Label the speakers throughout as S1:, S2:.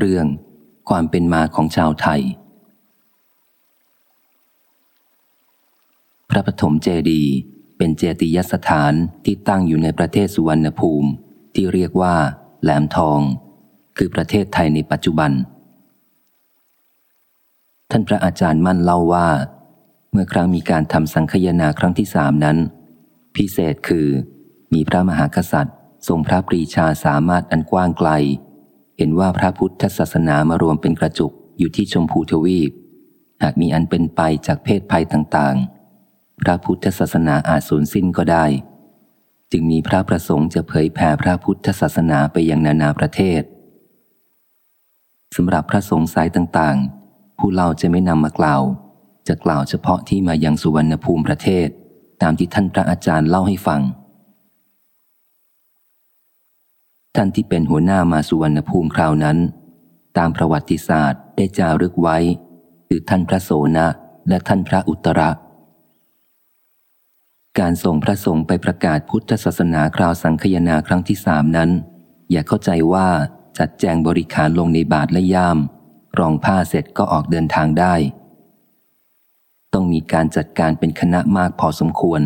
S1: เรื่อง ความเป็นมาของชาวไทย พระปฐมเจดีเป็นเจติยสถานที่ตั้งอยู่ในประเทศสุวรรณภูมิ ที่เรียกว่า แหลมทอง คือประเทศไทยในปัจจุบัน ท่านพระอาจารย์มั่นเล่าว่า เมื่อครั้งมีการทำสังคยนาครั้งที่สามนั้น พิเศษคือ มีพระมหากษัตริย์ ทรงพระปรีชาสามารถอันกว้างไกล เห็นว่าพระพุทธศาสนามารวมเป็นกระจุกอยู่ที่ชมพูทวีป หากมีอันเป็นไปจากเพศภัยต่างๆ พระพุทธศาสนาอาจสูญสิ้นก็ได้ จึงมีพระประสงค์จะเผยแผ่พระพุทธศาสนาไปยังนานาประเทศสำหรับพระสงฆ์สายต่างๆ ผู้เล่าจะไม่นำมากล่าว จะกล่าวเฉพาะที่มายังสุวรรณภูมิประเทศ ตามที่ท่านพระอาจารย์เล่าให้ฟัง ท่านที่เป็นหัวหน้ามาสุวรรณภูมิคราวนั้น ตามประวัติศาสตร์ได้จารึกไว้คือท่านพระโสนะและท่านพระอุตระ การส่งพระสงฆ์ไปประกาศพุทธศาสนาคราวสังคยนาครั้งที่สามนั้น อย่าเข้าใจว่าจัดแจงบริการลงในบาทและย่าม รองผ้าเสร็จก็ออกเดินทางได้ ต้องมีการจัดการเป็นคณะมากพอสมควร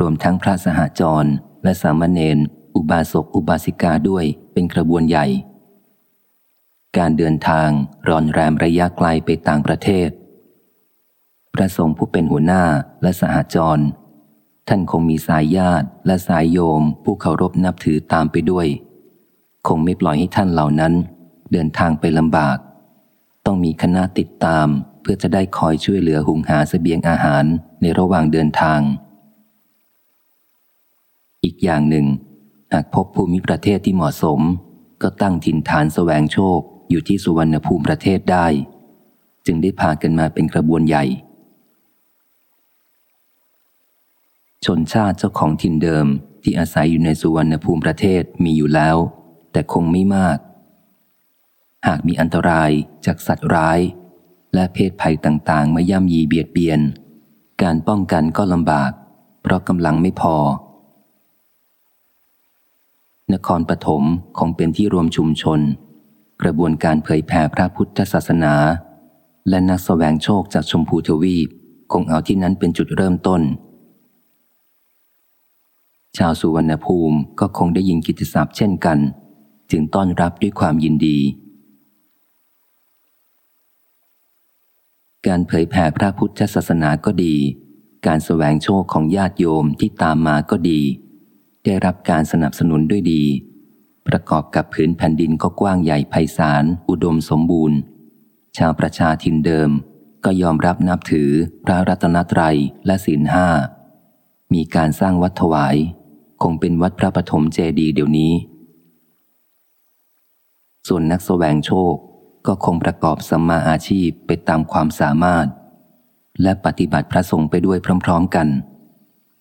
S1: รวมทั้งพระสหจรและสามเณร อุบาสกอุบาสิกาด้วยเป็นกระบวนใหญ่ การเดินทางรอนแรมระยะไกลไปต่างประเทศ พระสงฆ์ผู้เป็นหัวหน้าและสหจร ท่านคงมีสายญาติและสายโยมผู้เคารพนับถือตามไปด้วย คงไม่ปล่อยให้ท่านเหล่านั้น เดินทางไปลำบาก ต้องมีคณะติดตามเพื่อจะได้คอยช่วยเหลือหุงหาสเสบียงอาหารในระหว่างเดินทาง อีกอย่างหนึ่ง หากพบภูมิประเทศที่เหมาะสม ก็ตั้งถิ่นฐานสแสวงโชคอยู่ที่สุวรรณภูมิประเทศได้ จึงได้พากันมาเป็นกระบวนใหญ่ ชนชาติเจ้าของถิ่นเดิมที่อาศัยอยู่ในสุวรรณภูมิประเทศมีอยู่แล้ว แต่คงไม่มาก หากมีอันตรายจากสัตว์ร้าย และเพศภัยต่างๆ มาย่ำยีเบียดเบียน การป้องกันก็ลำบาก เพราะกำลังไม่พอ นครปฐมคงเป็นที่รวมชุมชน กระบวนการเผยแผ่พระพุทธศาสนา และนักสแสวงโชคจากชมพูทวีป คงเอาที่นั้นเป็นจุดเริ่มต้น ชาวสุวรรณภูมิก็คงได้ยินกิตติศัพท์เช่นกัน จึงต้อนรับด้วยความยินดี การเผยแผ่พระพุทธศาสนาก็ดี การสแสวงโชคของญาติโยมที่ตามมาก็ดี ได้รับการสนับสนุนด้วยดี ประกอบกับพื้นแผ่นดินก็กว้างใหญ่ไพศาลอุดมสมบูรณ์ ชาวประชาทินเดิมก็ยอมรับนับถือพระรัตนตรัยและศีลห้า มีการสร้างวัดถวาย คงเป็นวัดพระปฐมเจดีเดี๋ยวนี้ ส่วนนักสแสวงโชคก็คงประกอบสัมมาอาชีพไปตามความสามารถ และปฏิบัติพระสงฆ์ไปด้วยพร้อม ๆกัน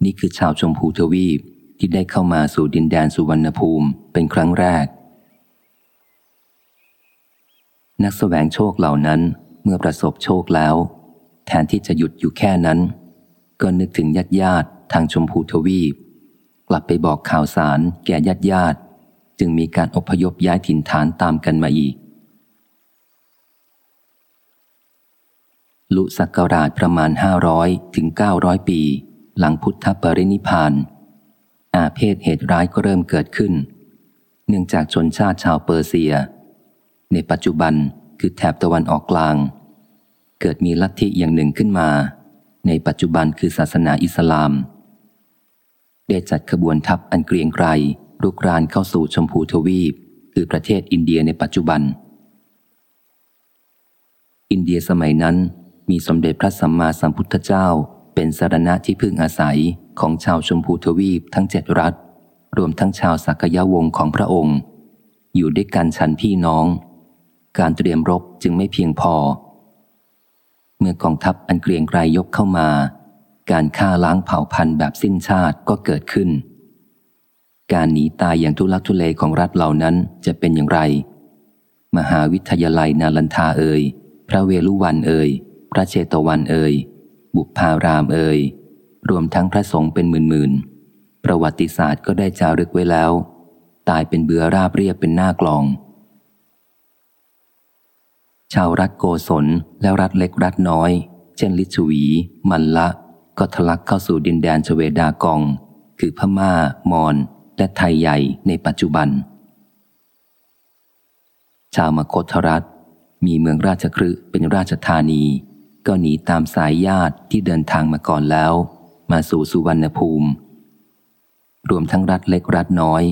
S1: นี่คือชาวชมพูทวีป ที่ได้เข้ามาสู่ดินแดนสุวรรณภูมิเป็นครั้งแรก นักสแสวงโชคเหล่านั้นเมื่อประสบโชคแล้ว แทนที่จะหยุดอยู่แค่นั้น ก็นึกถึงญาติญาติทางชมพูทวีป กลับไปบอกข่าวสารแก่ญาติญาติ จึงมีการอพยพย้ายถิ่นฐานตามกันมาอีก ลุสักการาชประมาณ 500 ถึง 900 ปี หลังพุทธปรินิพาน อาเพศเหตุร้ายก็เริ่มเกิดขึ้น เนื่องจากชนชาติชาวเปอร์เซีย ในปัจจุบันคือแถบตะวันออกกลาง เกิดมีลัทธิอย่างหนึ่งขึ้นมา ในปัจจุบันคือศาสนาอิสลาม ได้จัดขบวนทัพอันเกรียงไกรรุกรานเข้าสู่ชมพูทวีป คือประเทศอินเดียในปัจจุบัน อินเดียสมัยนั้นมีสมเด็จพระสัมมาสัมพุทธเจ้าเป็นสารณะที่พึ่งอาศัย ของชาวชมพูทวีปทั้งเจ็ดรัฐ รวมทั้งชาวสักยะวงของพระองค์ อยู่ด้วยกันฉันพี่น้อง การเตรียมรบจึงไม่เพียงพอ เมื่อกองทัพอันเกรียงไกรยกเข้ามา การฆ่าล้างเผ่าพันธุ์แบบสิ้นชาติก็เกิดขึ้น การหนีตายอย่างทุลักทุเลของรัฐเหล่านั้นจะเป็นอย่างไร มหาวิทยาลัยนาลันทาเอ่ยพระเวลุวันเอ่ยพระเชตวันเอ่ยบุพารามเอ่ย รวมทั้งพระสงฆ์เป็นหมื่นๆ ประวัติศาสตร์ก็ได้จารึกไว้แล้ว ตายเป็นเบือราบเรียบเป็นหน้ากลอง ชาวรัฐโกศลและรัฐเล็กรัฐน้อย เช่นลิชวี มันละ ก็ทะลักเข้าสู่ดินแดนชเวดากอง คือพมา่า มอนและไทยใหญ่ในปัจจุบัน ชาวมคธรัฐมีเมืองราชครึเป็นราชธานี ก็หนีตามสายญาติที่เดินทางมาก่อนแล้ว มาสู่สุวรรณภูมิ รวมทั้งรัฐเล็กรัฐน้อย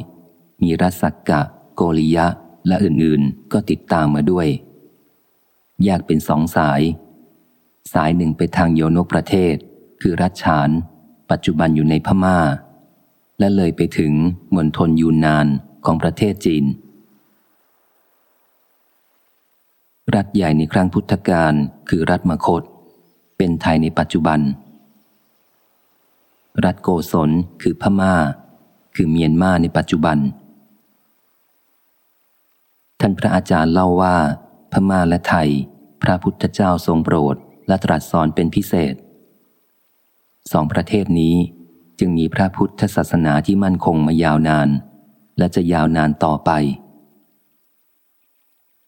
S1: มีรัฐสักกะ โกริยะ และอื่นๆ ก็ติดตามมาด้วย แยกเป็นสองสาย สายหนึ่งไปทางโยนกประเทศ คือรัฐฉาน ปัจจุบันอยู่ในพมา่า และเลยไปถึงมณฑลยูนนานของประเทศจีน รัฐใหญ่ในครั้งพุทธกาลคือรัฐมคต เป็นไทยในปัจจุบัน รัฐโกศลคือพมา่า คือเมียนมาในปัจจุบัน ท่านพระอาจารย์เล่าว่า พม่าและไทย พระพุทธเจ้าทรงโปรดและตรัสสอนเป็นพิเศษ สองประเทศนี้จึงมีพระพุทธศาสนาที่มั่นคงมายาวนาน และจะยาวนานต่อไป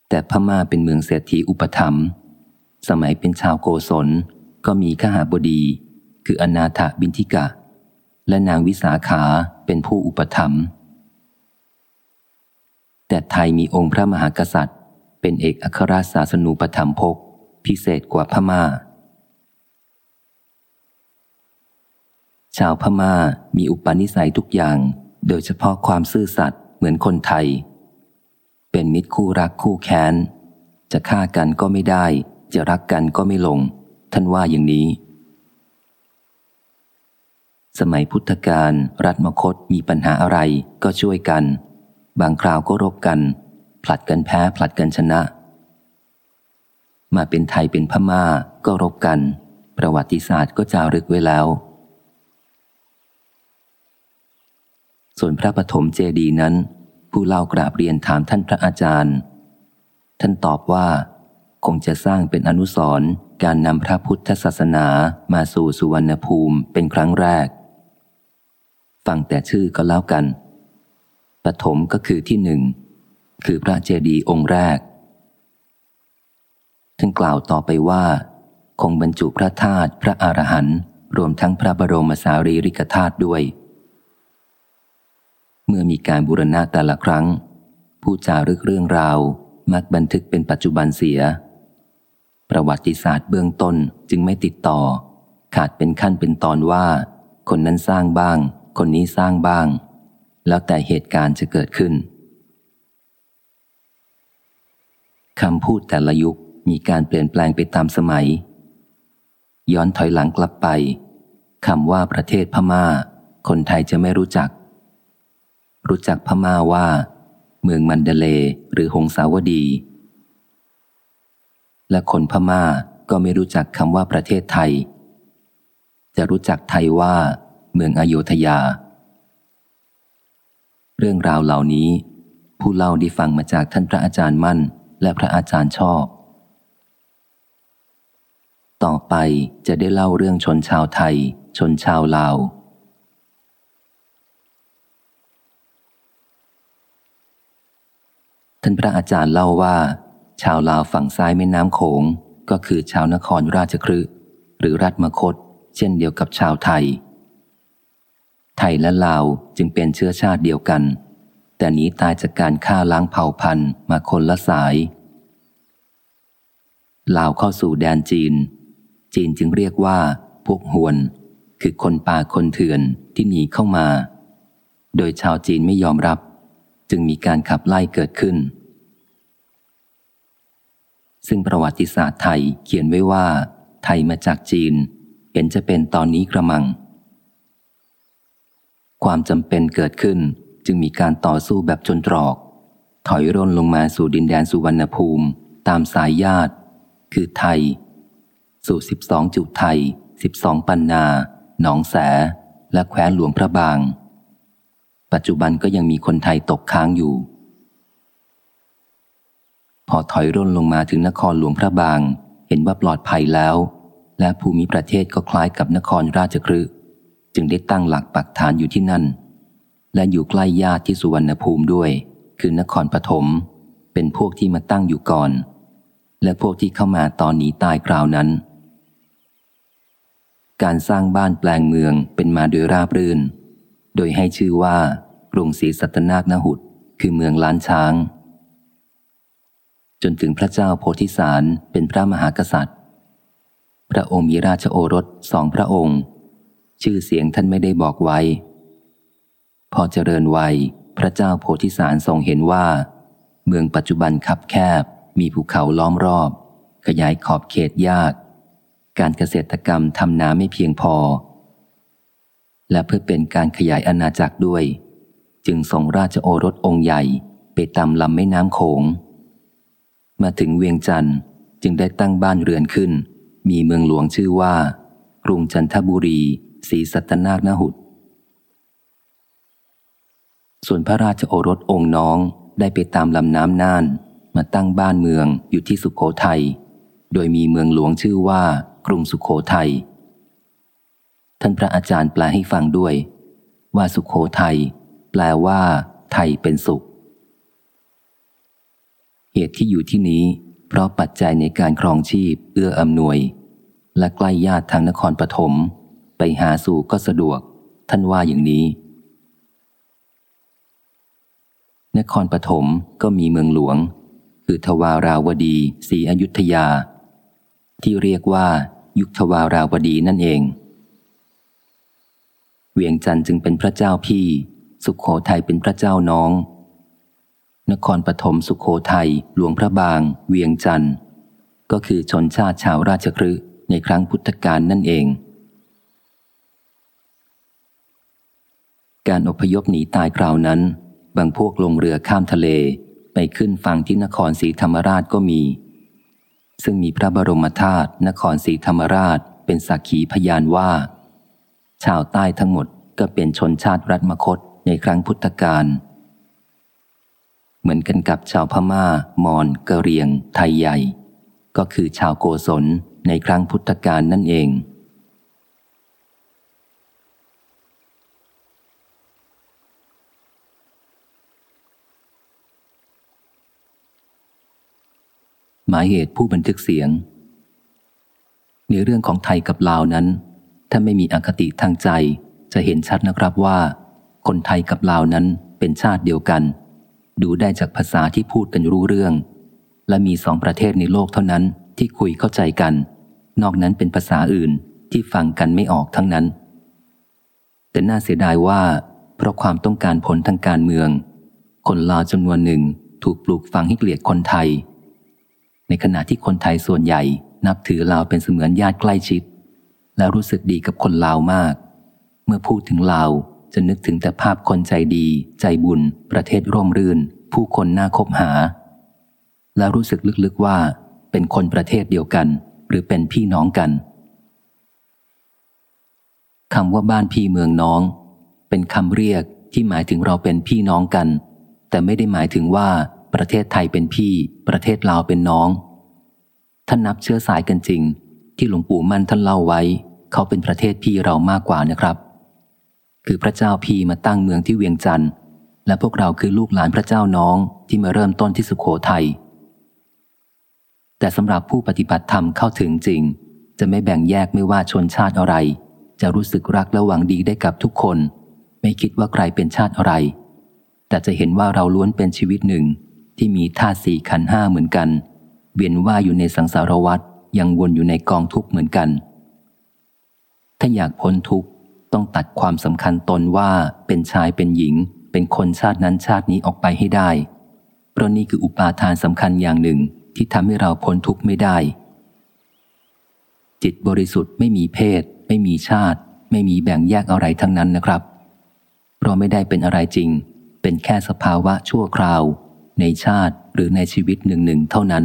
S1: แต่พม่าเป็นเมืองเศรษฐีอุปถัมภ์สมัยเป็นชาวโกศลก็มีข้าหาบดี คืออนาถบินทิกะ และนางวิสาขาเป็นผู้อุปถัมภ์แต่ไทยมีองค์พระมหากษัตริย์ เป็นเอกอัครศาสนูปถัมภกพิเศษกว่าพมา่า ชาวพม่ามีอุปนิสัยทุกอย่าง โดยเฉพาะความซื่อสัตย์เหมือนคนไทย เป็นมิตรคู่รักคู่แค้น จะฆ่ากันก็ไม่ได้ จะรักกันก็ไม่ลง ท่านว่าอย่างนี้ สมัยพุทธกาลรัฐมคตมีปัญหาอะไรก็ช่วยกัน บางคราวก็รบกัน ผลัดกันแพ้ผลัดกันชนะ มาเป็นไทยเป็นพม่าก็รบกัน ประวัติศาสตร์ก็จารึกไว้แล้ว ส่วนพระปฐมเจดีนั้น ผู้เล่ากราบเรียนถามท่านพระอาจารย์ ท่านตอบว่า คงจะสร้างเป็นอนุสรณ์การนำพระพุทธศาสนามาสู่สุวรรณภูมิเป็นครั้งแรก ฟังแต่ชื่อก็แล้วกัน ปฐมก็คือที่หนึ่ง คือพระเจดีย์องค์แรกท่านกล่าวต่อไปว่า คงบรรจุพระธาตุพระอรหันต์รวมทั้งพระบรมสารีริกธาตุด้วย เมื่อมีการบูรณะแต่ละครั้ง ผู้จารึกเรื่องราวมักบันทึกเป็นปัจจุบันเสีย ประวัติศาสตร์เบื้องต้นจึงไม่ติดต่อ ขาดเป็นขั้นเป็นตอนว่า คนนั้นสร้างบ้าง คนนี้สร้างบ้าง แล้วแต่เหตุการณ์จะเกิดขึ้นคำพูดแต่ละยุคมีการเปลี่ยนแปลงไปตามสมัย ย้อนถอยหลังกลับไปคำว่าประเทศพมา่า คนไทยจะไม่รู้จัก รู้จักพม่าว่า เมืองมันเดเลหรือหงสาวดี และคนพม่าก็ไม่รู้จักคำว่าประเทศไทย จะรู้จักไทยว่า เมืองอโยธยา เรื่องราวเหล่านี้ ผู้เล่าได้ฟังมาจากท่านพระอาจารย์มั่น และพระอาจารย์ชอบ ต่อไปจะได้เล่าเรื่องชนชาวไทย ชนชาวลาวท่านพระอาจารย์เล่าว่า ชาวลาวฝั่งซ้ายแม่น้ำโขง ก็คือชาวนครราชครืหรือรัฐมคต เช่นเดียวกับชาวไทย ทยและลาวจึงเป็นเชื้อชาติเดียวกัน แต่นี้ตายจากการฆ่าล้างเผ่าพันธุ์มาคนละสาย ลาวเข้าสู่แดนจีน จีนจึงเรียกว่า พวกหวน คือคนป่าคนเถื่อนที่หนีเข้ามา โดยชาวจีนไม่ยอมรับ จึงมีการขับไล่เกิดขึ้น ซึ่งประวัติศาสตร์ไทยเขียนไว้ว่า ไทยมาจากจีน เห็นจะเป็นตอนนี้กระมัง ความจำเป็นเกิดขึ้นจึงมีการต่อสู้แบบจนตรอก ถอยร่นลงมาสู่ดินแดนสุวรรณภูมิ ตามสายญาติ คือไทย สู่สิบสองจุไทยสิบสองปันนา หนองแส และแคว้นหลวงพระบาง ปัจจุบันก็ยังมีคนไทยตกค้างอยู่ พอถอยร่นลงมาถึงนครหลวงพระบาง เห็นว่าปลอดภัยแล้ว และภูมิประเทศก็คล้ายกับนครราชคฤห์ จึงได้ตั้งหลักปักฐานอยู่ที่นั่น และอยู่ใกล้ญาติที่สุวรรณภูมิด้วย คือนครปฐมเป็นพวกที่มาตั้งอยู่ก่อน และพวกที่เข้ามาตอนหนีตายคราวนั้น การสร้างบ้านแปลงเมืองเป็นมาโดยราบรื่น โดยให้ชื่อว่ากรุงศรีสัตนาคนหุดคือเมืองล้านช้าง จนถึงพระเจ้าโพธิสารเป็นพระมหากษัตริย์ พระองค์มีราชโอรสสองพระองค์ ชื่อเสียงท่านไม่ได้บอกไว้ พอเจริญวัย พระเจ้าโพธิสารทรงเห็นว่า เมืองปัจจุบันคับแคบ มีภูเขาล้อมรอบ ขยายขอบเขตยาก การเกษตรกรรมทำนาไม่เพียงพอ และเพื่อเป็นการขยายอาณาจักรด้วย จึงส่งราชโอรสองค์ใหญ่ไปตามลำแม่น้ำโขง มาถึงเวียงจันทร์จึงได้ตั้งบ้านเรือนขึ้น มีเมืองหลวงชื่อว่า กรุงจันทบุรี ศรีสัตนาคนาหุดส่วนพระราชโอรสองค์น้องได้ไปตามลำน้ำน่าน มาตั้งบ้านเมืองอยู่ที่สุขโขทยัย โดยมีเมืองหลวงชื่อว่ากรุงสุขโขทยัย ท่านพระอาจารย์แปลให้ฟังด้วย ว่าสุขโขทยัยแปลว่า ไทยเป็นสุข เหตุที่อยู่ที่นี้ เพราะปัจจัยในการครองชีพเอื้ออำนวย และใกล้ญาติทางนครปฐม ไปหาสู่ก็สะดวก ท่านว่าอย่างนี้ นครปฐมก็มีเมืองหลวง คือทวาราวดีศรีอยุธยา ที่เรียกว่า ยุคทวาราวดีนั่นเอง เวียงจันทร์จึงเป็นพระเจ้าพี่ สุขโขทัยเป็นพระเจ้าน้อง นครปฐมสุขโขทัยหลวงพระบาง เวียงจันทร์ก็คือชนชาติชาวราชครืในครั้งพุทธกาลนั่นเอง การอพยพหนีตายคราวนั้น บางพวกลงเรือข้ามทะเล ไปขึ้นฝั่งที่นครศรีธรรมราชก็มี ซึ่งมีพระบรมธาตุนครศรีธรรมราชเป็นสักขีพยานว่า ชาวใต้ทั้งหมดก็เป็นชนชาติรัฐมคตในครั้งพุทธกาลเหมือนกันกับชาวพมา่า มอญกะเรียง ไทยใหญ่ ก็คือชาวโกศลในครั้งพุทธกาลนั่นเอง หมายเหตุผู้บันทึกเสียง ในเรื่องของไทยกับลาวนั้น ถ้าไม่มีอคติทางใจจะเห็นชัดนะครับว่า คนไทยกับลาวนั้นเป็นชาติเดียวกัน ดูได้จากภาษาที่พูดกันรู้เรื่อง และมีสองประเทศในโลกเท่านั้นที่คุยเข้าใจกัน นอกนั้นเป็นภาษาอื่นที่ฟังกันไม่ออกทั้งนั้น แต่น่าเสียดายว่า เพราะความต้องการผลทางการเมือง คนลาวจำนวนหนึ่งถูกปลูกฝังให้เกลียดคนไทย ในขณะที่คนไทยส่วนใหญ่นับถือลาวเป็นเสมือนญาติใกล้ชิด และรู้สึกดีกับคนลาวมาก เมื่อพูดถึงลาวจะนึกถึงแต่ภาพคนใจดี ใจบุญ ประเทศร่มรื่น ผู้คนน่าคบหา และรู้สึกลึกๆว่า เป็นคนประเทศเดียวกัน หรือเป็นพี่น้องกันคำว่าบ้านพี่เมืองน้อง เป็นคำเรียกที่หมายถึงเราเป็นพี่น้องกัน แต่ไม่ได้หมายถึงว่า ประเทศไทยเป็นพี่ ประเทศลาวเป็นน้อง ท่านนับเชื้อสายกันจริง ที่หลวงปู่มั่นท่านเล่าไว้ เขาเป็นประเทศพี่เรามากกว่านะครับ คือพระเจ้าพี่มาตั้งเมืองที่เวียงจันทร์และพวกเราคือลูกหลานพระเจ้าน้องที่มาเริ่มต้นที่สุขโขทยัยแต่สำหรับผู้ปฏิบัติธรรมเข้าถึงจริง จะไม่แบ่งแยกไม่ว่าชนชาติอะไร จะรู้สึกรักและหวังดีได้กับทุกคน ไม่คิดว่าใครเป็นชาติอะไร แต่จะเห็นว่าเราล้วนเป็นชีวิตหนึ่ง ที่มีธาตุสี่ขันห้าเหมือนกัน เวียนว่าอยู่ในสังสารวัฏยังวนอยู่ในกองทุกข์เหมือนกัน ถ้าอยากพ้นทุกข์ต้องตัดความสำคัญตนว่าเป็นชายเป็นหญิง เป็นคนชาตินั้นชาตินี้ออกไปให้ได้ เพราะนี่คืออุปาทานสำคัญอย่างหนึ่งที่ทำให้เราพ้นทุกข์ไม่ได้ จิตบริสุทธิ์ไม่มีเพศ ไม่มีชาติ ไม่มีแบ่งแยกอะไรทั้งนั้นนะครับ เราไม่ได้เป็นอะไรจริง เป็นแค่สภาวะชั่วคราว ในชาติหรือในชีวิตหนึ่งหนึ่งเท่านั้น